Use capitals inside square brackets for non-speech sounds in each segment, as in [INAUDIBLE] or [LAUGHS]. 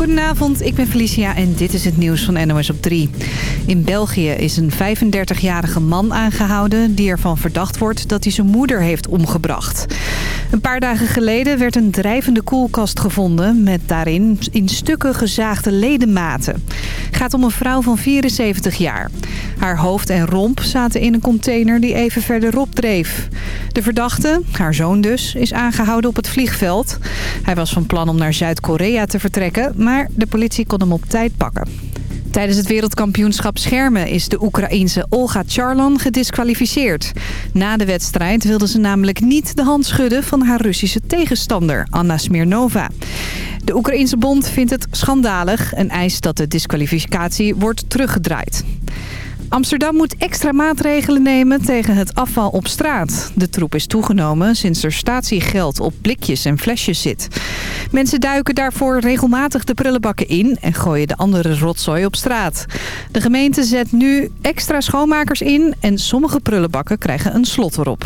Goedenavond, ik ben Felicia en dit is het nieuws van NOS op 3. In België is een 35-jarige man aangehouden die ervan verdacht wordt dat hij zijn moeder heeft omgebracht. Een paar dagen geleden werd een drijvende koelkast gevonden met daarin in stukken gezaagde ledematen. Het gaat om een vrouw van 74 jaar. Haar hoofd en romp zaten in een container die even verderop dreef. De verdachte, haar zoon dus, is aangehouden op het vliegveld. Hij was van plan om naar Zuid-Korea te vertrekken, maar de politie kon hem op tijd pakken. Tijdens het wereldkampioenschap schermen is de Oekraïense Olga Charlan gedisqualificeerd. Na de wedstrijd wilde ze namelijk niet de hand schudden van haar Russische tegenstander, Anna Smirnova. De Oekraïense bond vindt het schandalig en eist dat de disqualificatie wordt teruggedraaid. Amsterdam moet extra maatregelen nemen tegen het afval op straat. De troep is toegenomen sinds er statiegeld op blikjes en flesjes zit. Mensen duiken daarvoor regelmatig de prullenbakken in en gooien de andere rotzooi op straat. De gemeente zet nu extra schoonmakers in en sommige prullenbakken krijgen een slot erop.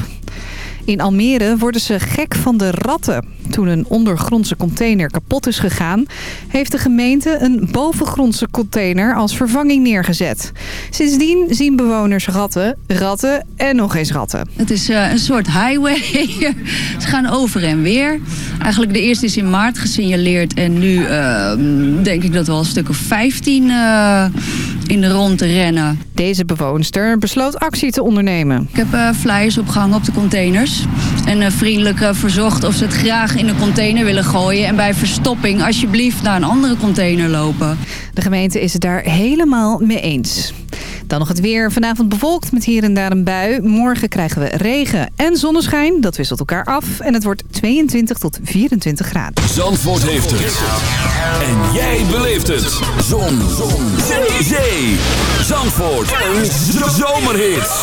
In Almere worden ze gek van de ratten. Toen een ondergrondse container kapot is gegaan... heeft de gemeente een bovengrondse container als vervanging neergezet. Sindsdien zien bewoners ratten, ratten en nog eens ratten. Het is uh, een soort highway. [LAUGHS] Ze gaan over en weer. Eigenlijk de eerste is in maart gesignaleerd. En nu uh, denk ik dat we al een stuk of 15 uh, in de rond rennen. Deze bewoonster besloot actie te ondernemen. Ik heb flyers opgehangen op de containers. En vriendelijk verzocht of ze het graag in een container willen gooien. En bij verstopping alsjeblieft naar een andere container lopen. De gemeente is het daar helemaal mee eens. Dan nog het weer. Vanavond bewolkt met hier en daar een bui. Morgen krijgen we regen en zonneschijn. Dat wisselt elkaar af. En het wordt 22 tot 24 graden. Zandvoort heeft het. En jij beleeft het. Zon. Zon. Zee. Zee. Zandvoort. Een zomerhit.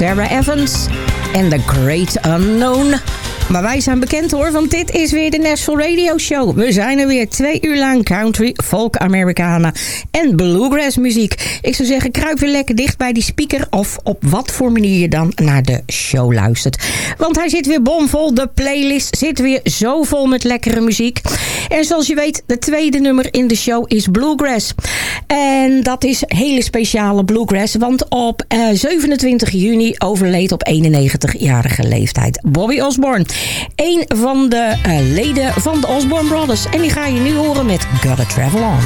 Sarah Evans en The Great Unknown. Maar wij zijn bekend hoor, want dit is weer de National Radio Show. We zijn er weer twee uur lang country, folk, Americana en bluegrass muziek. Ik zou zeggen, kruip weer lekker dicht bij die speaker... of op wat voor manier je dan naar de show luistert. Want hij zit weer bomvol, de playlist zit weer zo vol met lekkere muziek. En zoals je weet, de tweede nummer in de show is bluegrass. En dat is hele speciale bluegrass, want op 27 eh, juni overleed op 91-jarige leeftijd Bobby Osborne. Een van de uh, leden van de Osborne Brothers. En die ga je nu horen met Gotta Travel On.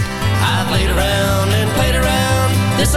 Around and played around this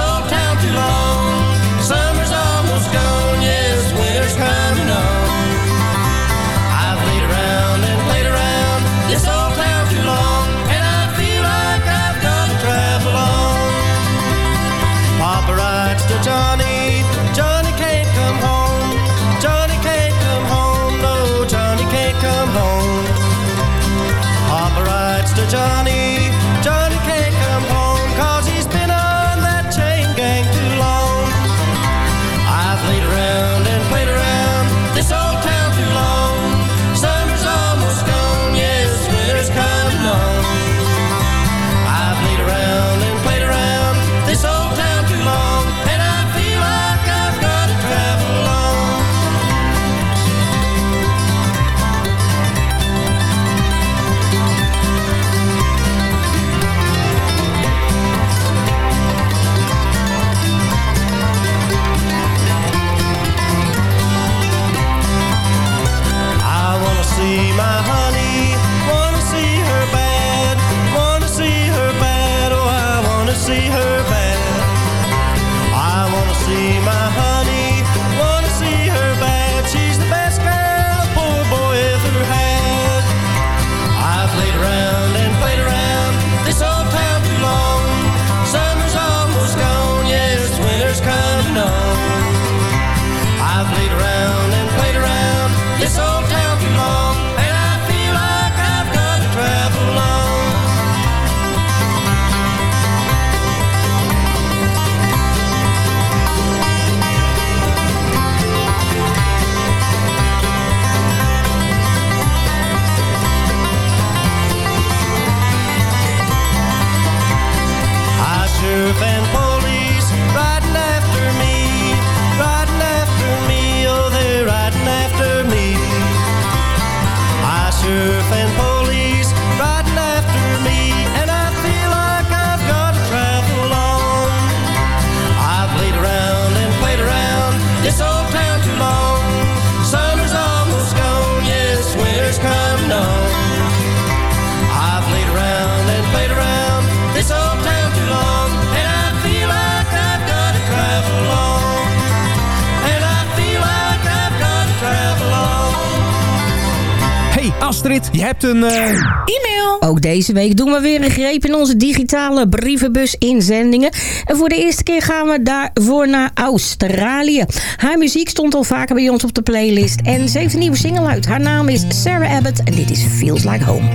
Hey Astrid, je hebt een... eh, E-mail. Ook deze week doen we weer een greep in onze digitale brievenbus inzendingen. En voor de eerste keer gaan we daarvoor naar Australië. Haar muziek stond al vaker bij ons op de playlist. En ze heeft een nieuwe single uit. Haar naam is Sarah Abbott en dit is Feels Like Home.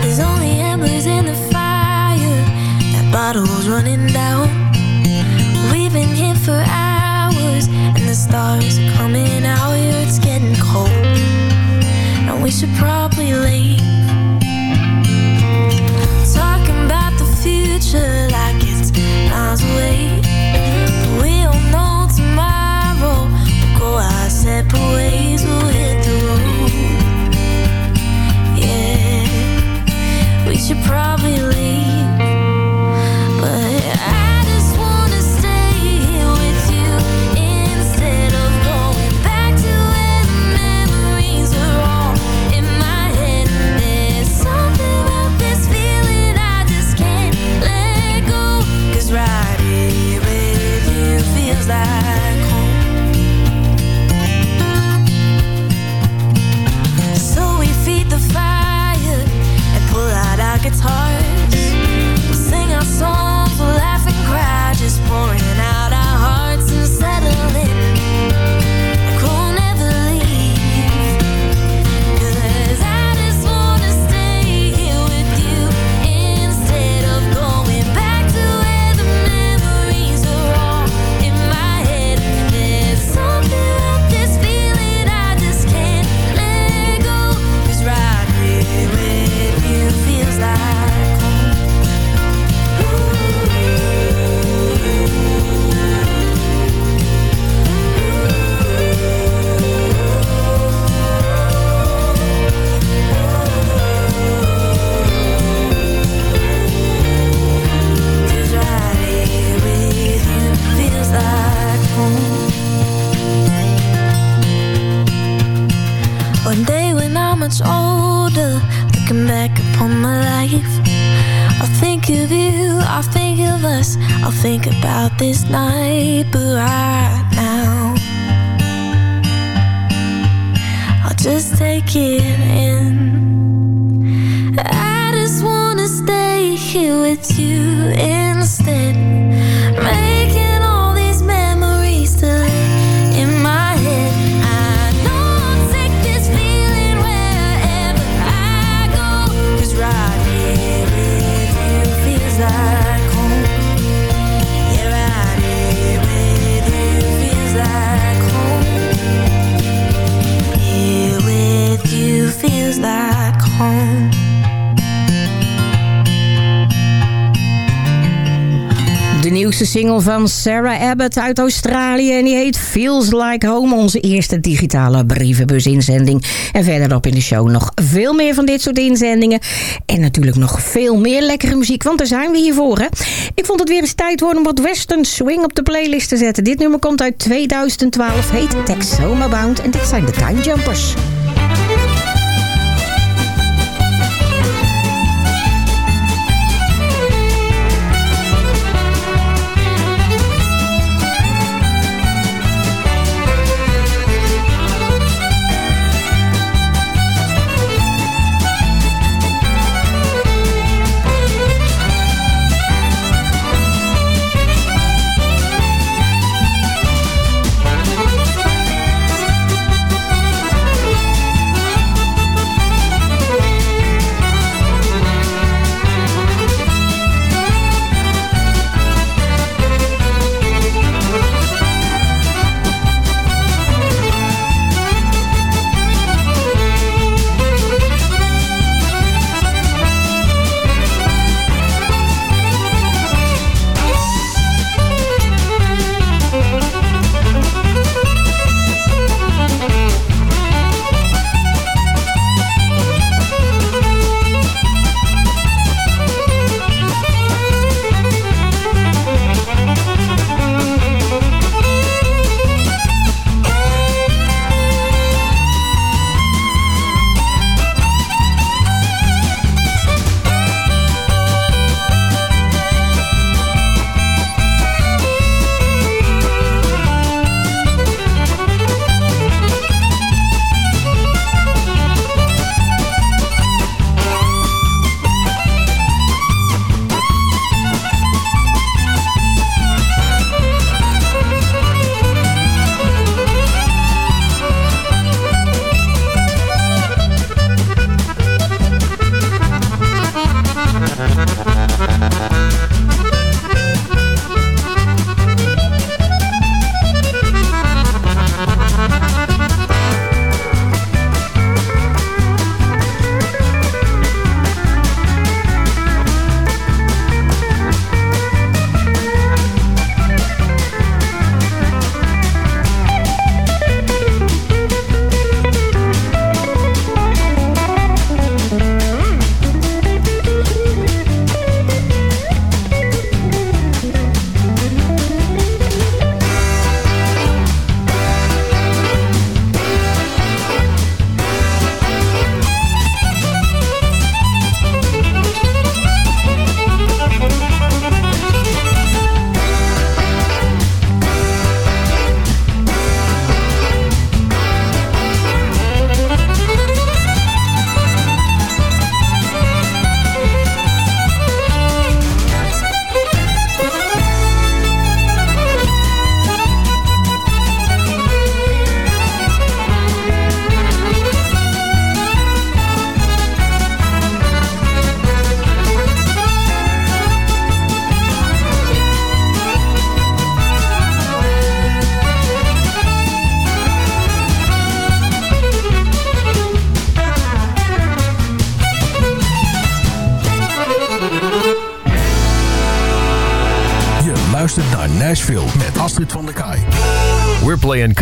There's only embers in the fire. That bottle's running down. We've been here for hours, and the stars are coming out. It's getting cold, we should probably leave. Talking about the future like it's miles away. We don't know tomorrow. We'll go our separate ways. We'll hit the road. Yeah. We should probably leave, it's hard. About this single van Sarah Abbott uit Australië. En die heet Feels Like Home. Onze eerste digitale brievenbus-inzending. En verderop in de show nog veel meer van dit soort inzendingen. En natuurlijk nog veel meer lekkere muziek. Want daar zijn we hier voor. Hè? Ik vond het weer eens tijd worden om wat western swing op de playlist te zetten. Dit nummer komt uit 2012. Heet Texoma Bound. En dit zijn de Time Jumpers.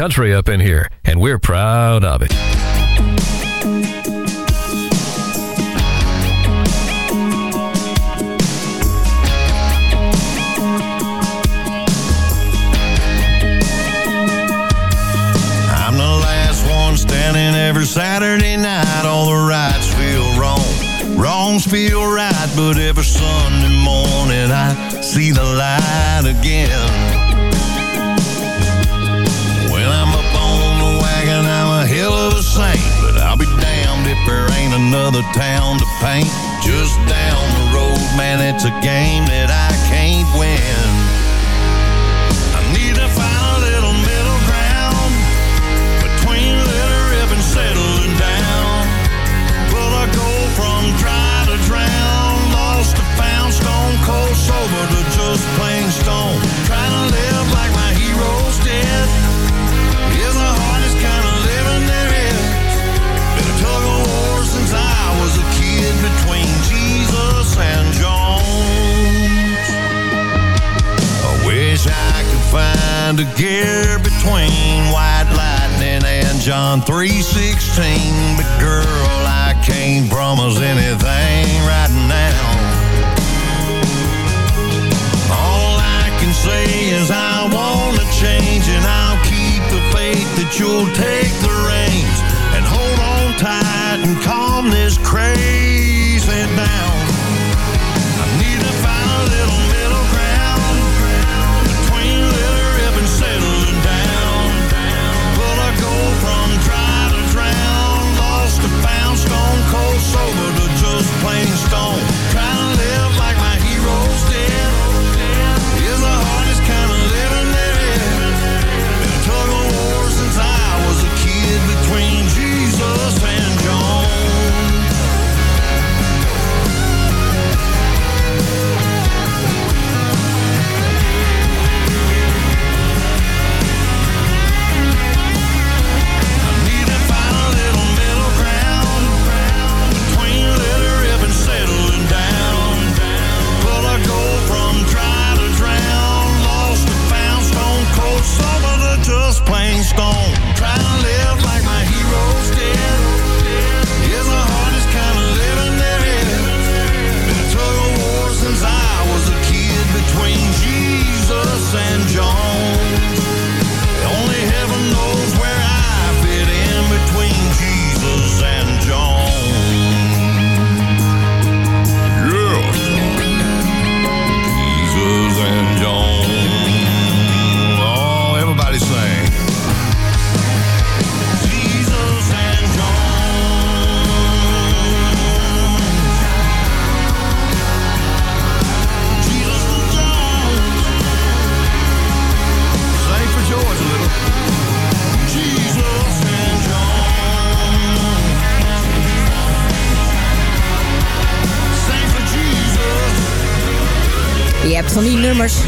Country up in here, another town to paint. Just down the road, man, it's a game that I can't win. Find a gear between White Lightning and John 3.16. But girl, I can't promise anything right now. All I can say is I want to change and I'll keep the faith that you'll take the reins and hold on tight and calm this crazy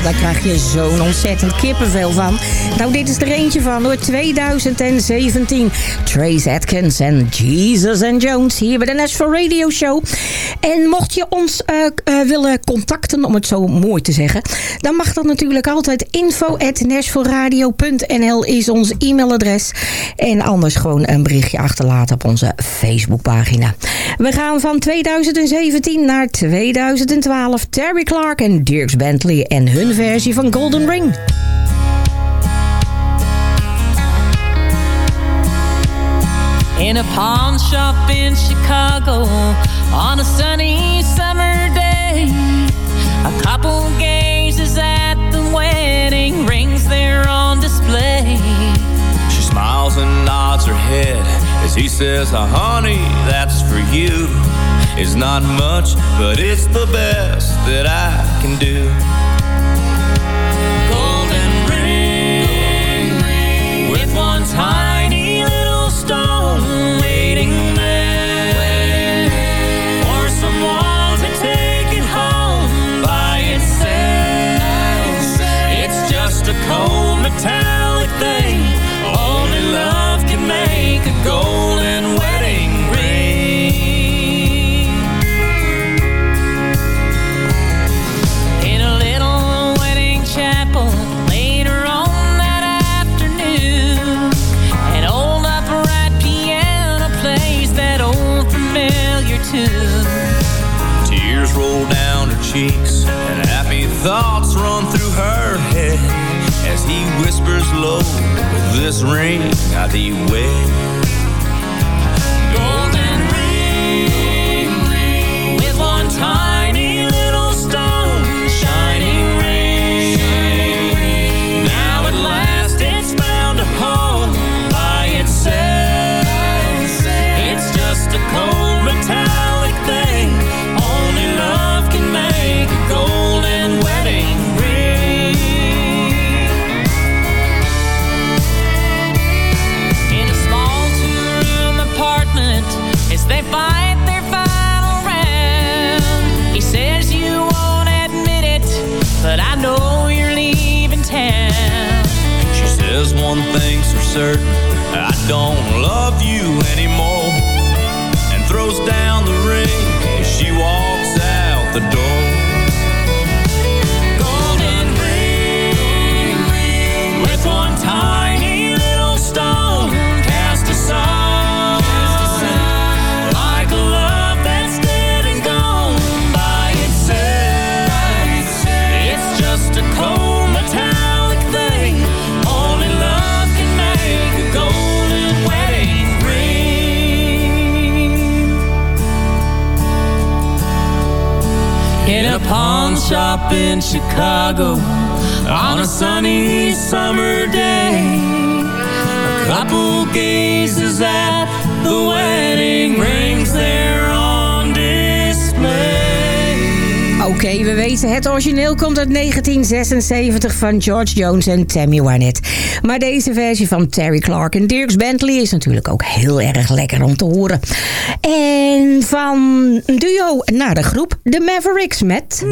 daar krijg je zo'n ontzettend kippenvel van. Nou, dit is er eentje van hoor, 2017. Trace Atkins en Jesus and Jones hier bij de Nashville Radio Show. En mocht je ons eh, eh, willen contacten, om het zo mooi te zeggen... dan mag dat natuurlijk altijd info is ons e-mailadres. En anders gewoon een berichtje achterlaten op onze Facebookpagina. We gaan van 2017 naar 2012. Terry Clark en Dirks Bentley en hun versie van Golden Ring. in a pawn shop in Chicago on a sunny summer day. A couple gazes at the wedding rings there on display. She smiles and nods her head as he says, oh, honey, that's for you. It's not much, but it's the best that I can do. With this ring I thee wed. Don't shop in Chicago On a sunny summer day. A couple gazes at the wedding rings there Oké, we weten het origineel komt uit 1976 van George Jones en Tammy Wynette. Maar deze versie van Terry Clark en Dirks Bentley is natuurlijk ook heel erg lekker om te horen. En van duo naar de groep The Mavericks met...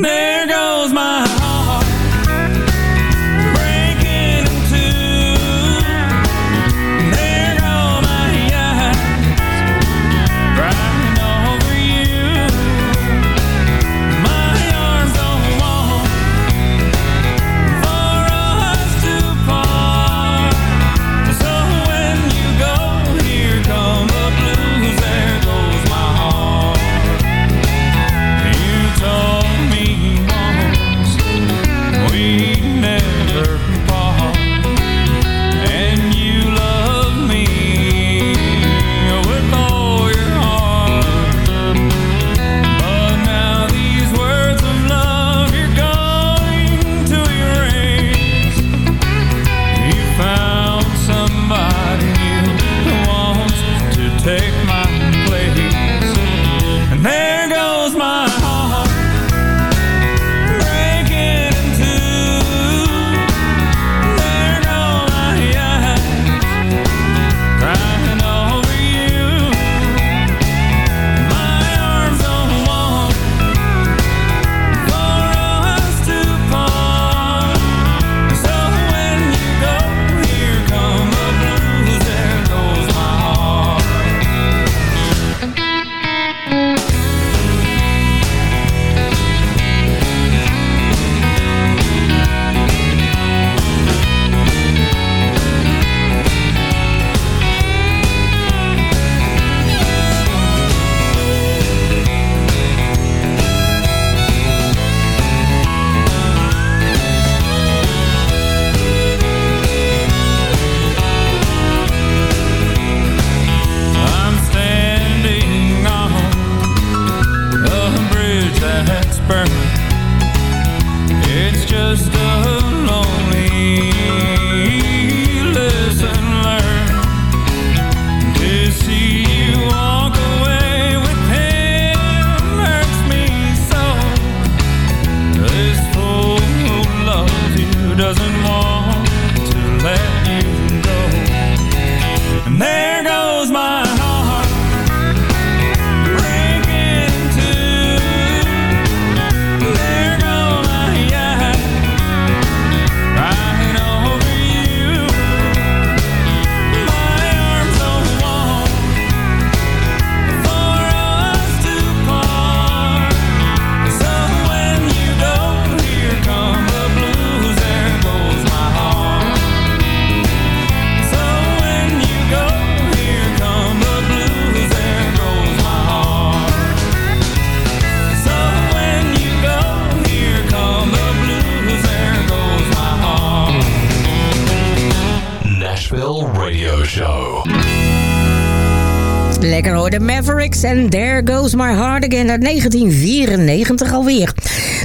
Mavericks en There Goes My Heart Again uit 1994 alweer.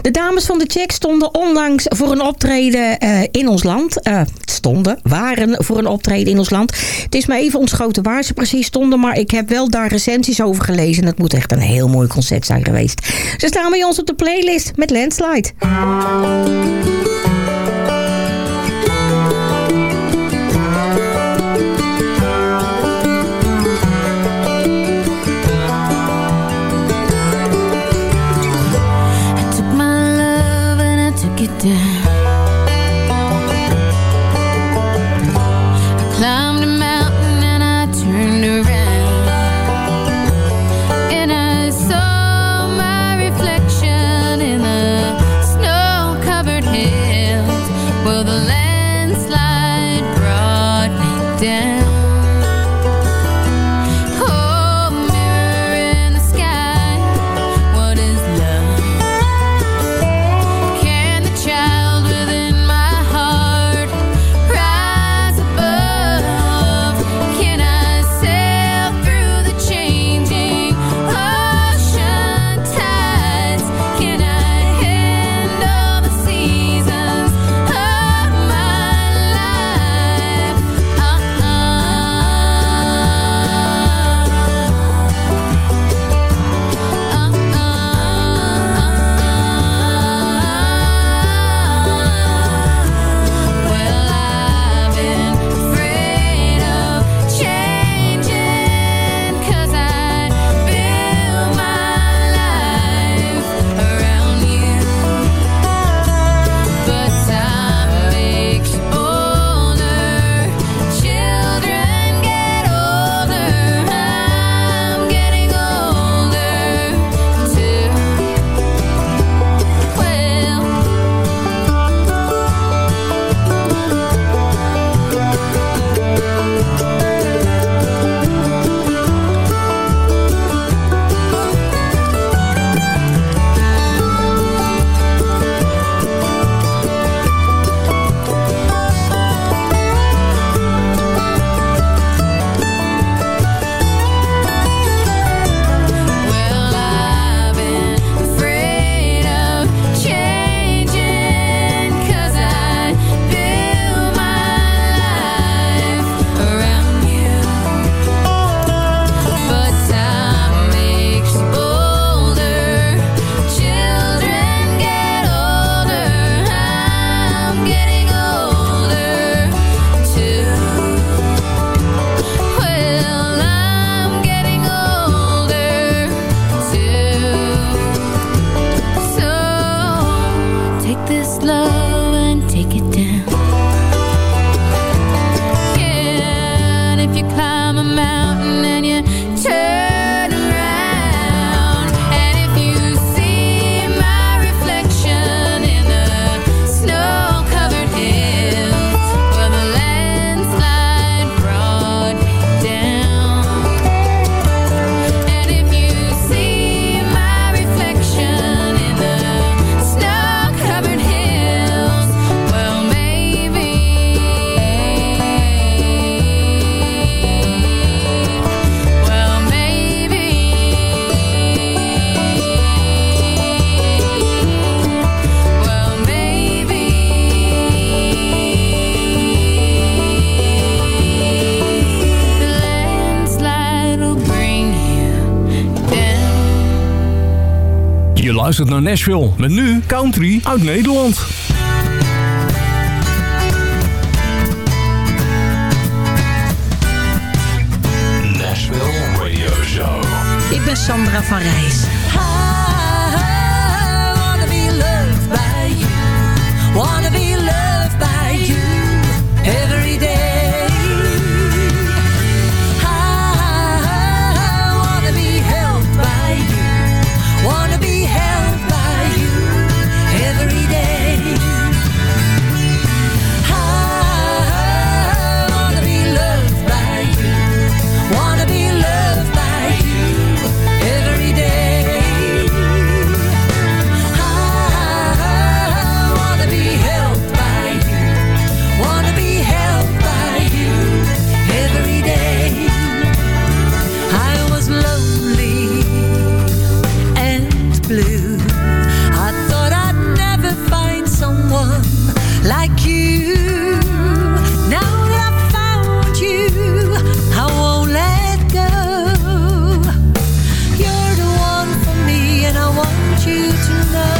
De dames van de Check stonden onlangs voor een optreden eh, in ons land. Eh, stonden, waren voor een optreden in ons land. Het is me even ontschoten waar ze precies stonden, maar ik heb wel daar recensies over gelezen. Het moet echt een heel mooi concert zijn geweest. Ze staan bij ons op de playlist met Landslide. And luistert naar Nashville. Met nu country uit Nederland. Nashville Radio Show. Ik ben Sandra van Rijs. you to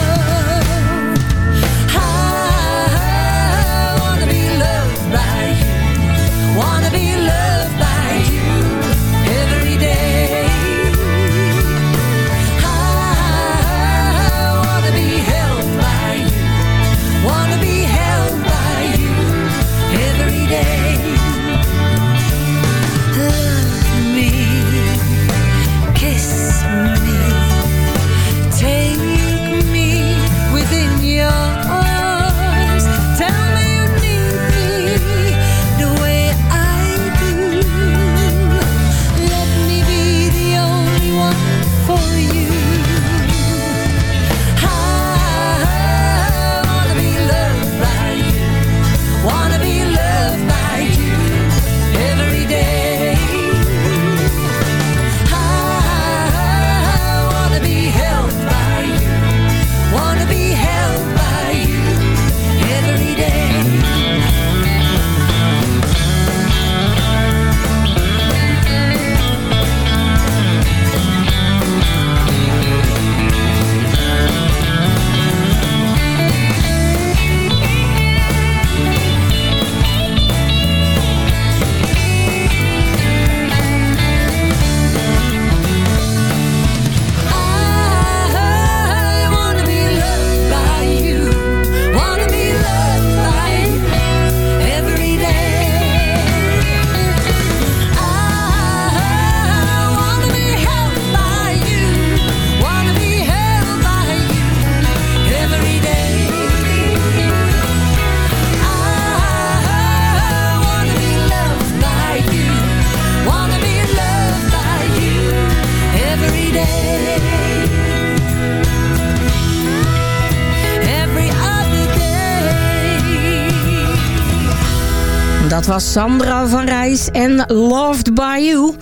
Dat was Sandra van Rijs en Loved By You.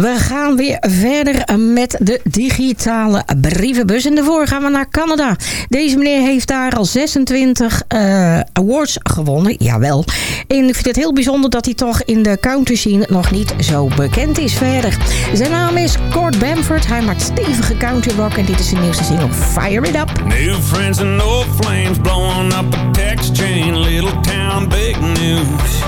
We gaan weer verder met de digitale brievenbus. En daarvoor gaan we naar Canada. Deze meneer heeft daar al 26 eh, awards gewonnen. Jawel. En ik vind het heel bijzonder dat hij toch in de counter scene nog niet zo bekend is verder. Zijn naam is Cord Bamford. Hij maakt stevige country rock. En dit is zijn nieuwste single Fire It Up. New friends and no flames blowing up a text chain. Little town big news.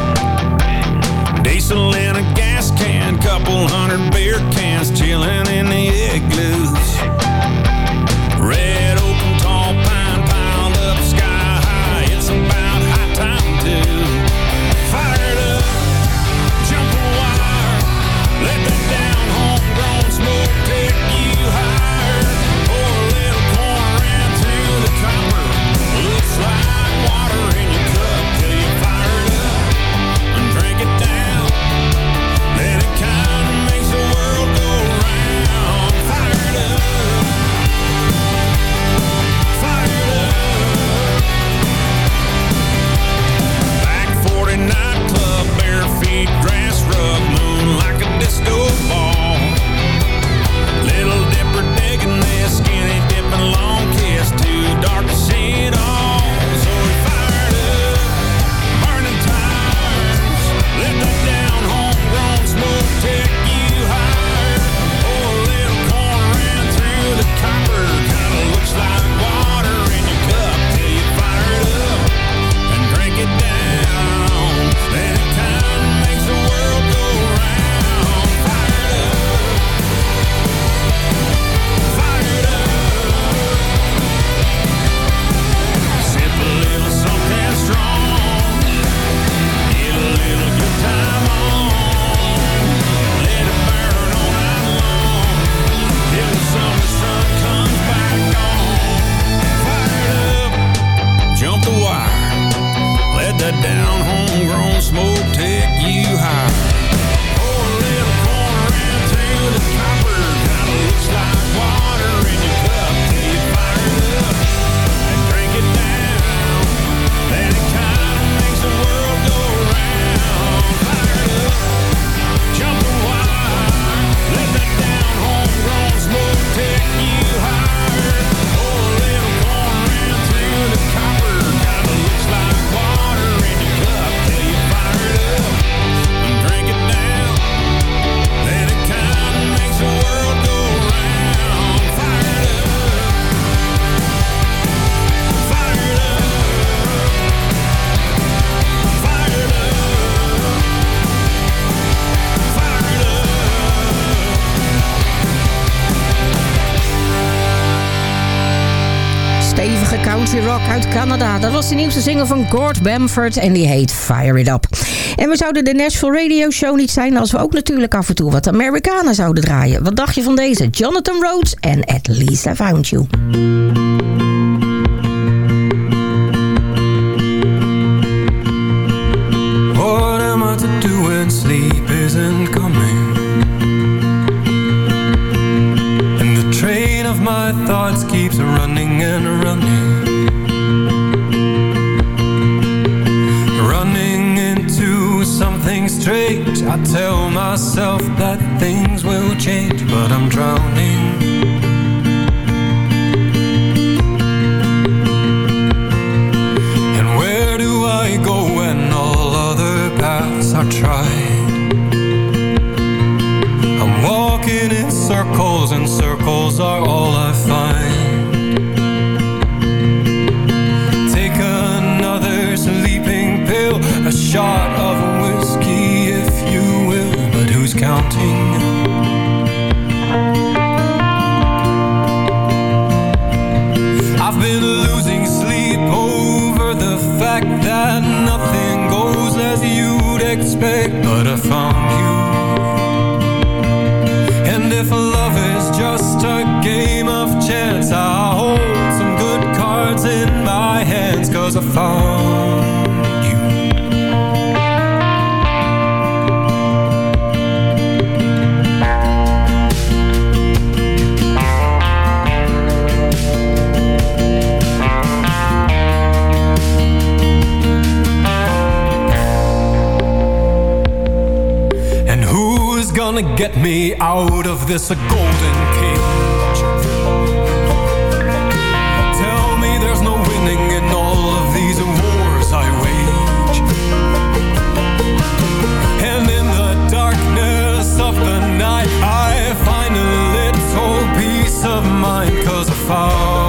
Diesel in a gas can, couple hundred beer cans, chilling in the igloo. Dat was de nieuwste single van Gord Bamford en die heet Fire It Up. En we zouden de Nashville Radio Show niet zijn als we ook natuurlijk af en toe wat Amerikanen zouden draaien. Wat dacht je van deze? Jonathan Rhodes en At Least I Found You. What am I to do when sleep isn't coming? And the train of my thoughts keeps tell myself that things will change, but I'm drowning. And where do I go when all other paths are tried? I'm walking in circles and circles are all expect, but I found you. And if love is just a game of chance, I hold some good cards in my hands, cause I found gonna get me out of this golden cage? Tell me there's no winning in all of these wars I wage. And in the darkness of the night, I find a little peace of mind, cause I found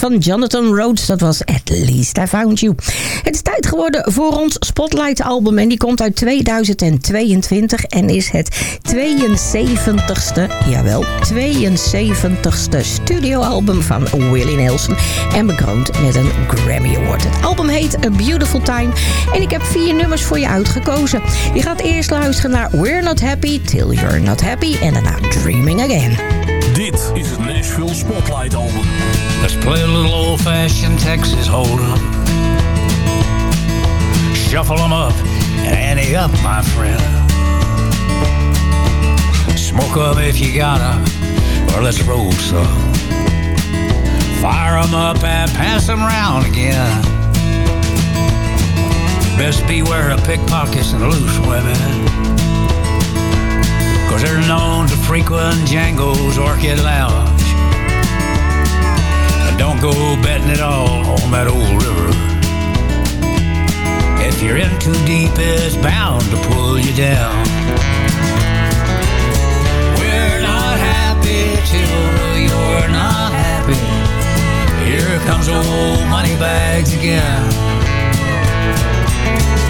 van Jonathan Rhodes. Dat was At Least I Found You. Het is tijd geworden voor ons Spotlight album. En die komt uit 2022 en is het 72ste, jawel, 72ste studioalbum van Willie Nelson. En bekroond met een Grammy Award. Het album heet A Beautiful Time. En ik heb vier nummers voor je uitgekozen. Je gaat eerst luisteren naar We're Not Happy Till You're Not Happy. En daarna Dreaming Again. Dit is het Nashville Spotlight Album. Let's play a little old-fashioned Texas hold'em. Shuffle 'em up and ante up, my friend. Smoke up if you gotta, or let's roll some. Fire 'em up and pass 'em round again. Best beware of pickpockets and loose women. Cause they're known to frequent Django's Orchid Lounge. And don't go betting it all on that old river. If you're in too deep, it's bound to pull you down. We're not happy till you're not happy. Here comes old money bags again.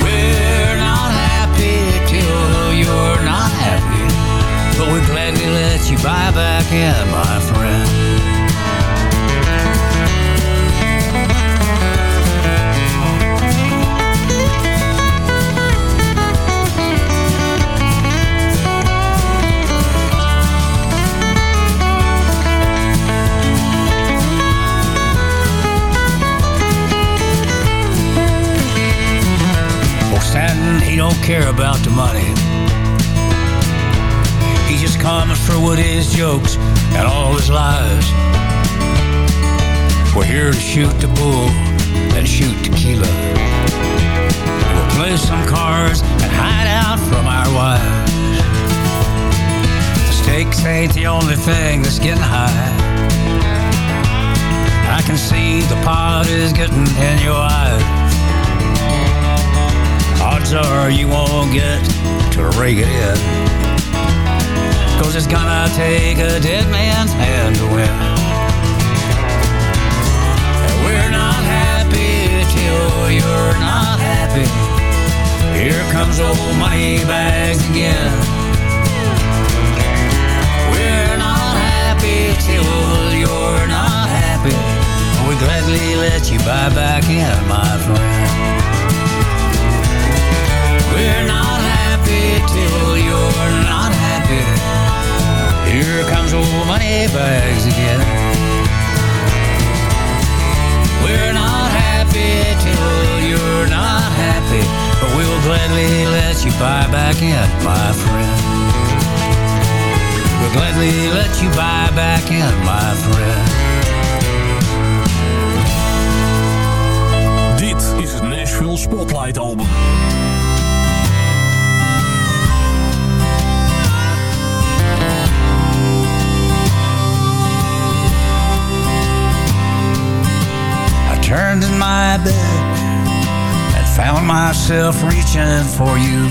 We're not happy till you're not happy. But we'd gladly let you buy back in, my friend. He don't care about the money. Just comes through with jokes and all his lies. We're here to shoot the bull and shoot tequila. We'll play some cards and hide out from our wives. The stakes ain't the only thing that's getting high. I can see the pot is getting in your eyes. Odds are you won't get to rake it in. Cause it's gonna take a dead man's hand to win. And we're not happy till you're not happy. Here comes old money bags again. We're not happy till you're not happy. We gladly let you buy back in, my friend. We're not happy till you're not happy. Here comes old money bags again. We're not happy till you're not happy, but we'll gladly let you buy back in, my friend. We'll gladly let you buy back in, my friend. Dit is het Nashville Spotlight Album. Turned in my bed and found myself reaching for you.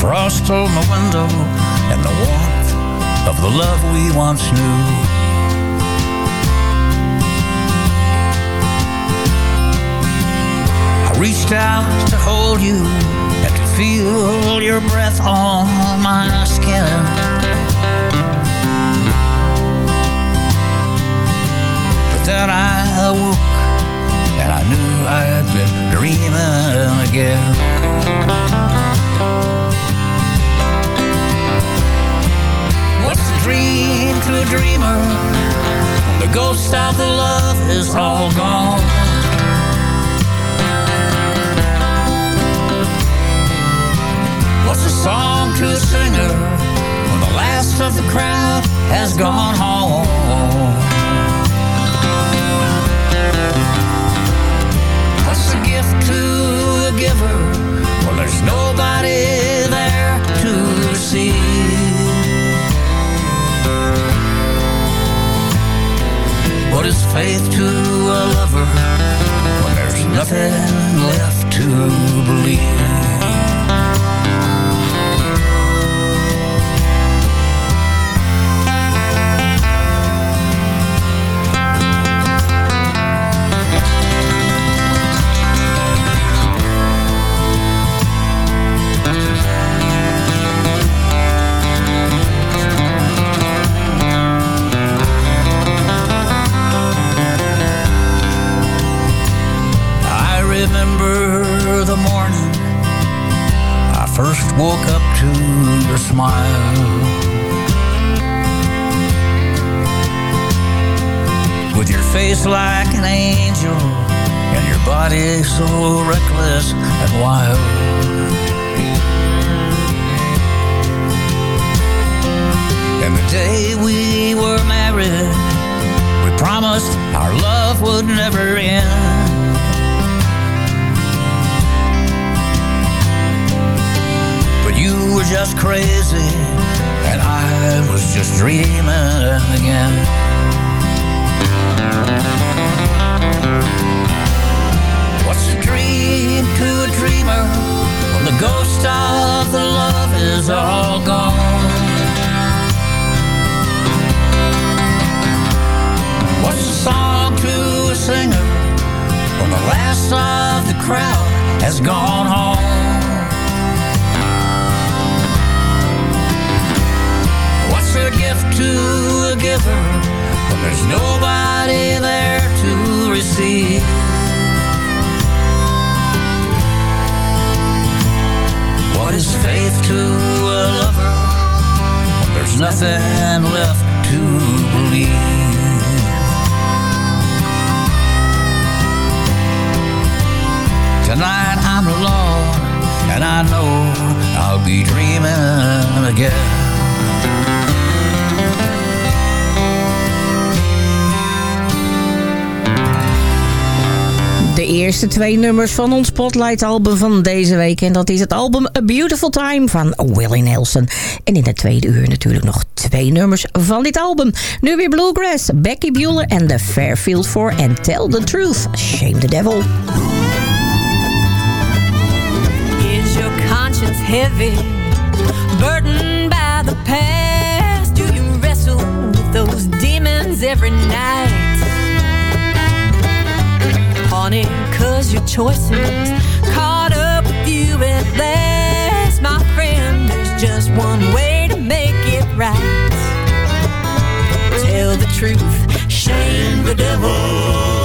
Frost on the window and the warmth of the love we once knew. I reached out to hold you and to feel your breath on my skin. Then I awoke and I knew I had been dreaming again. What's a dream to a dreamer? The ghost of the love is all gone. What's a song to a singer when the last of the crowd has gone home? A gift to a giver when there's nobody there to receive? What is faith to a lover when there's nothing left to believe? Face like an angel and your body so reckless and wild. And the day we were married, we promised our love would never end. But you were just crazy, and I was just dreaming again. What's a dream to a dreamer when the ghost of the love is all gone? What's a song to a singer when the last of the crowd has gone home? What's a gift to a giver there's nobody there to receive? What is faith to a lover there's nothing left to believe? Tonight I'm alone, and I know I'll be dreaming again. De eerste twee nummers van ons Spotlight-album van deze week. En dat is het album A Beautiful Time van Willie Nelson. En in het tweede uur natuurlijk nog twee nummers van dit album. Nu weer Bluegrass, Becky Bueller en The Fairfield 4 en Tell the Truth, Shame the Devil. Is your conscience heavy? Burdened by the past? Do you wrestle with those demons every night? Honey, cause your choices caught up with you at last. My friend, there's just one way to make it right. Tell the truth, shame the devil.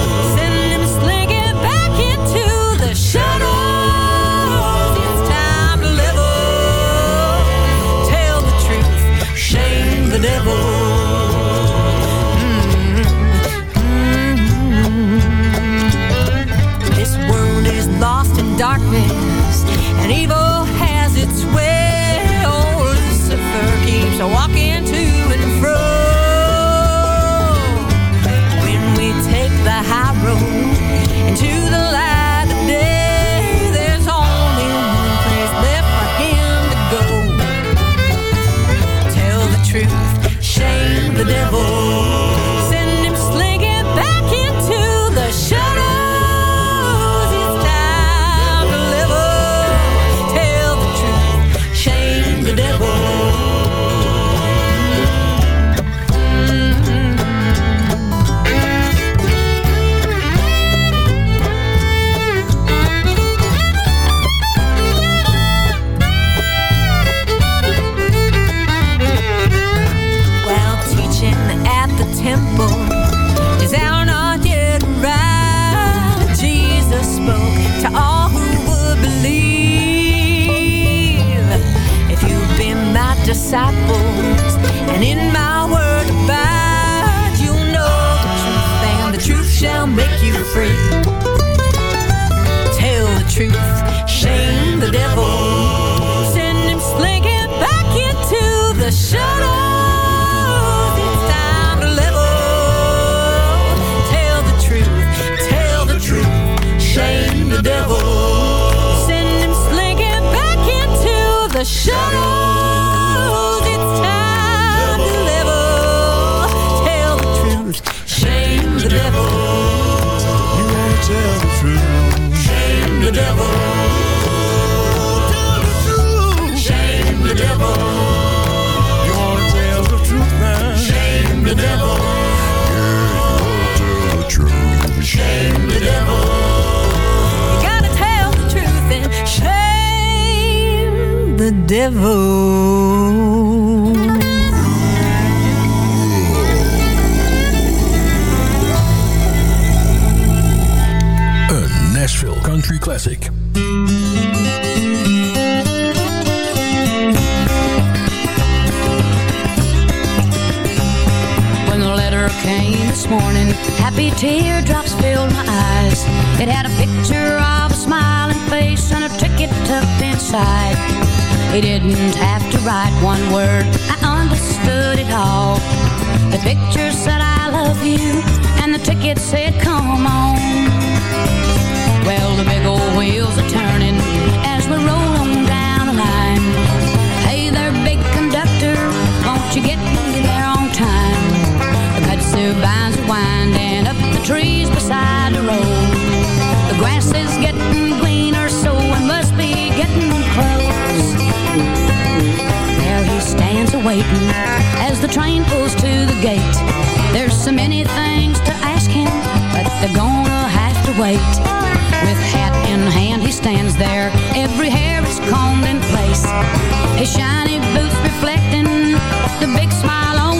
side. He didn't have to write one word, I understood it all. The picture said I love you, and the ticket said come on. Well, the big old wheels are turning as we roll on down the line. Hey there, big conductor, won't you get me there on time? The kudzu vines are winding up the trees beside the road. The grass is getting green waiting as the train pulls to the gate. There's so many things to ask him, but they're gonna have to wait. With hat in hand, he stands there, every hair is combed in place. His shiny boots reflecting the big smile on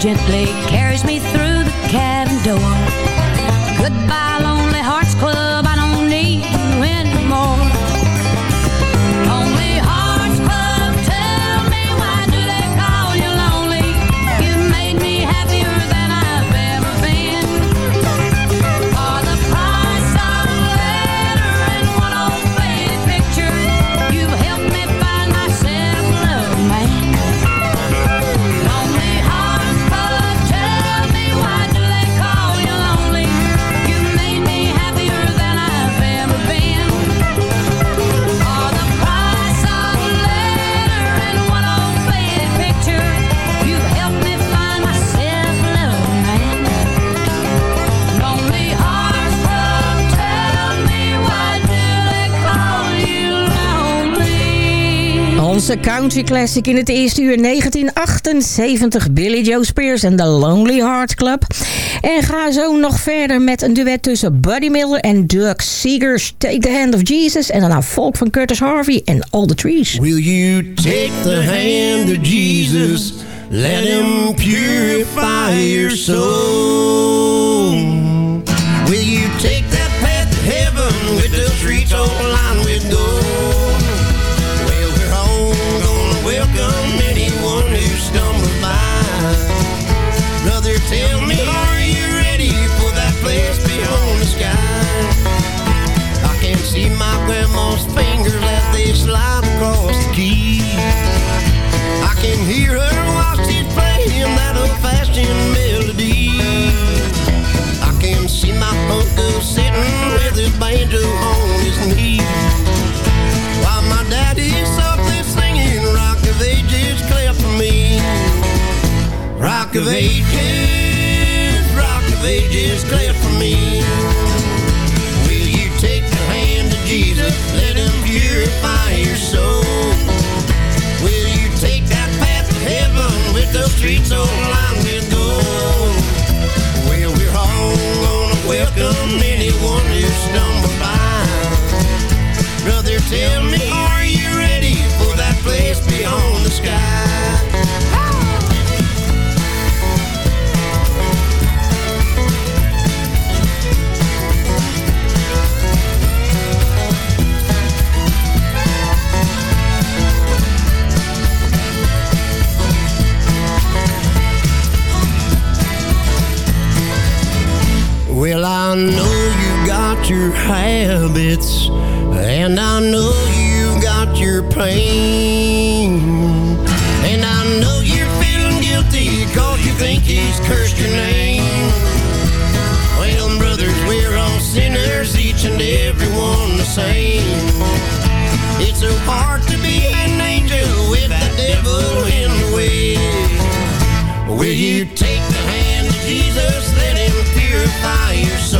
gently. country classic in het eerste uur 1978. Billy Joe Spears en The Lonely Heart Club. En ga zo nog verder met een duet tussen Buddy Miller en Doug Seegers. Take the Hand of Jesus. En daarna Volk van Curtis Harvey en All the Trees. Will you take the hand of Jesus? Let him purify your soul. Will you take fire so